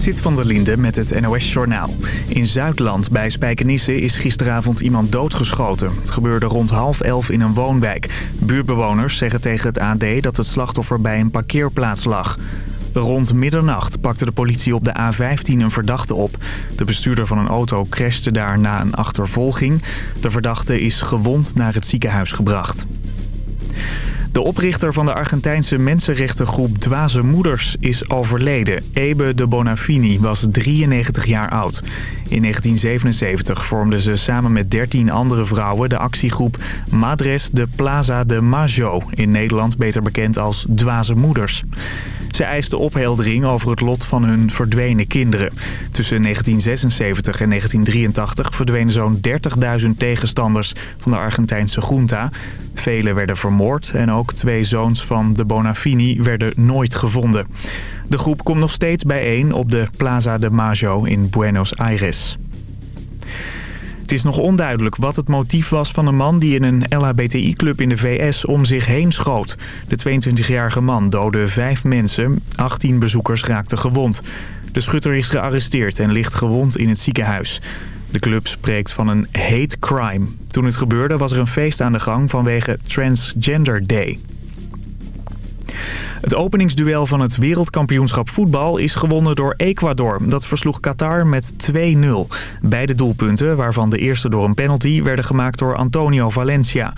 Zit van der Linde met het NOS-journaal. In Zuidland bij Spijkenisse is gisteravond iemand doodgeschoten. Het gebeurde rond half elf in een woonwijk. Buurbewoners zeggen tegen het AD dat het slachtoffer bij een parkeerplaats lag. Rond middernacht pakte de politie op de A15 een verdachte op. De bestuurder van een auto crashte daar na een achtervolging. De verdachte is gewond naar het ziekenhuis gebracht. De oprichter van de Argentijnse mensenrechtengroep Dwaze Moeders is overleden. Ebe de Bonafini was 93 jaar oud. In 1977 vormde ze samen met 13 andere vrouwen de actiegroep Madres de Plaza de Majo, in Nederland beter bekend als Dwaze Moeders. Ze eisten opheldering over het lot van hun verdwenen kinderen. Tussen 1976 en 1983 verdwenen zo'n 30.000 tegenstanders van de Argentijnse junta. Velen werden vermoord en ook twee zoons van de Bonafini werden nooit gevonden. De groep komt nog steeds bijeen op de Plaza de Mayo in Buenos Aires. Het is nog onduidelijk wat het motief was van een man die in een LHBTI-club in de VS om zich heen schoot. De 22-jarige man doodde vijf mensen, 18 bezoekers raakten gewond. De schutter is gearresteerd en ligt gewond in het ziekenhuis. De club spreekt van een hate crime. Toen het gebeurde was er een feest aan de gang vanwege Transgender Day. Het openingsduel van het wereldkampioenschap voetbal is gewonnen door Ecuador. Dat versloeg Qatar met 2-0. Beide doelpunten, waarvan de eerste door een penalty, werden gemaakt door Antonio Valencia.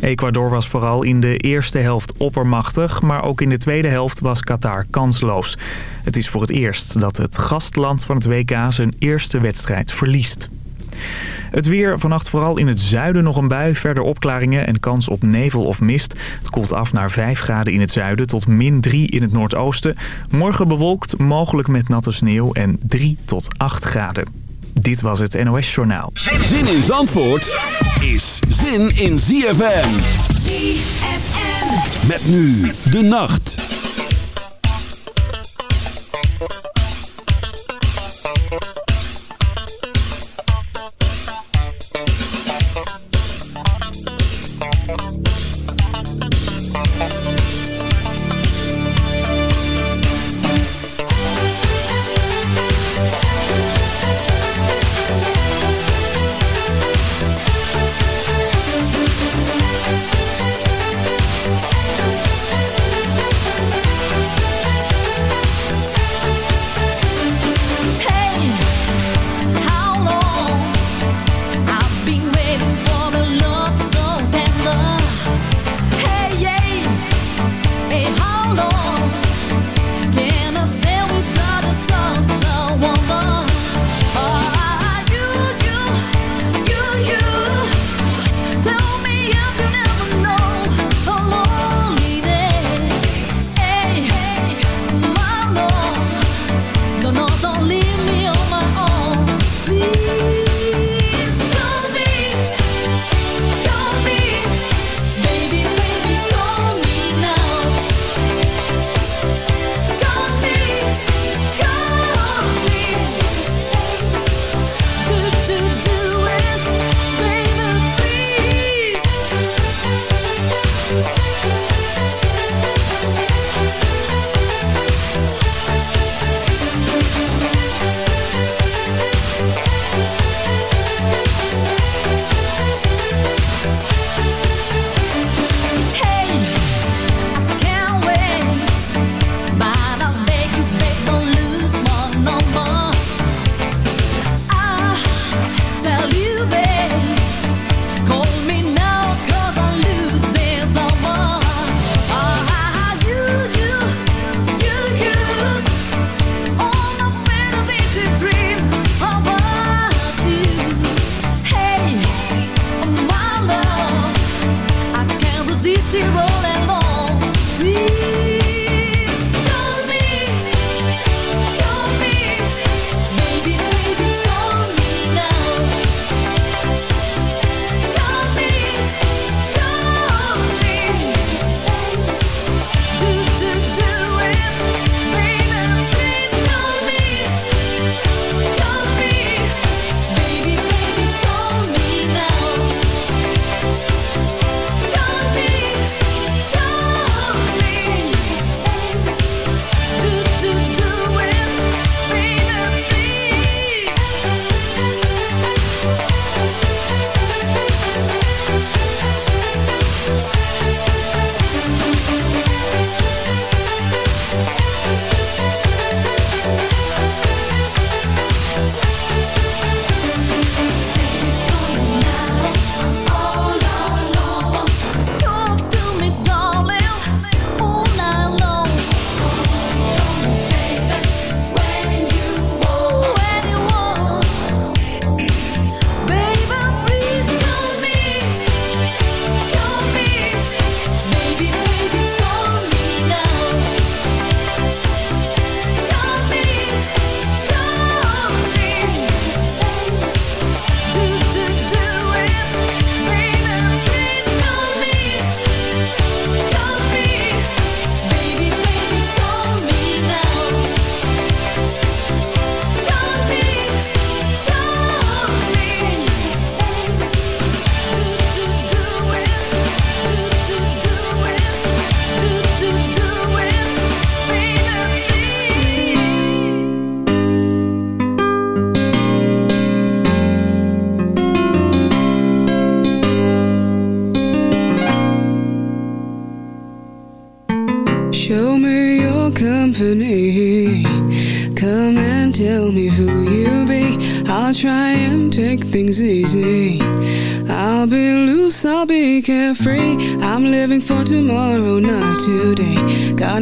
Ecuador was vooral in de eerste helft oppermachtig, maar ook in de tweede helft was Qatar kansloos. Het is voor het eerst dat het gastland van het WK zijn eerste wedstrijd verliest. Het weer, vannacht vooral in het zuiden nog een bui. Verder opklaringen en kans op nevel of mist. Het koelt af naar 5 graden in het zuiden tot min 3 in het noordoosten. Morgen bewolkt, mogelijk met natte sneeuw en 3 tot 8 graden. Dit was het NOS Journaal. Zin in Zandvoort is zin in ZFM. ZFM. Met nu de nacht.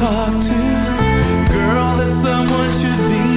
talk to. Girl, that someone should be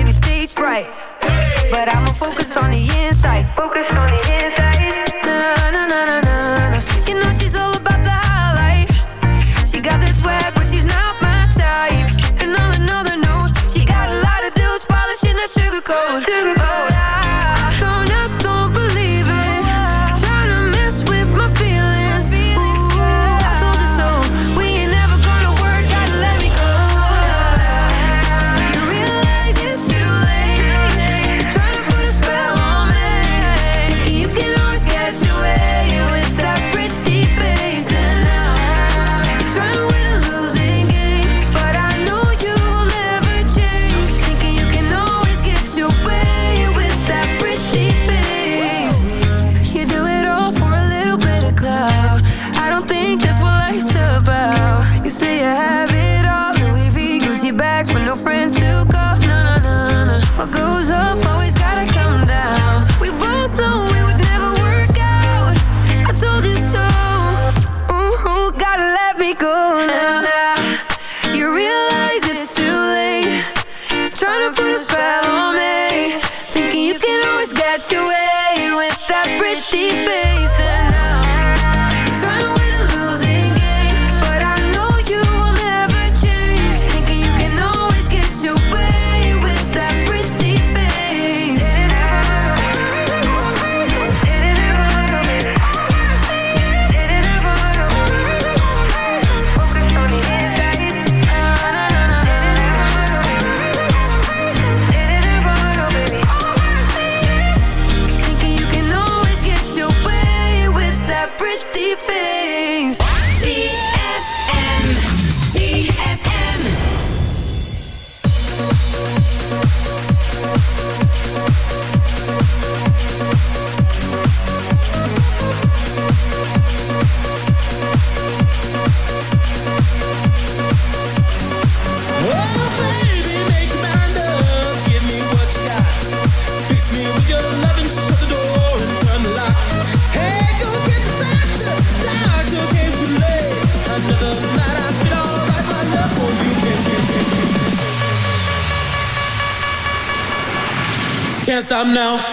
baby, stage fright. But I'm focused on the inside. On the inside.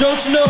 Don't you know?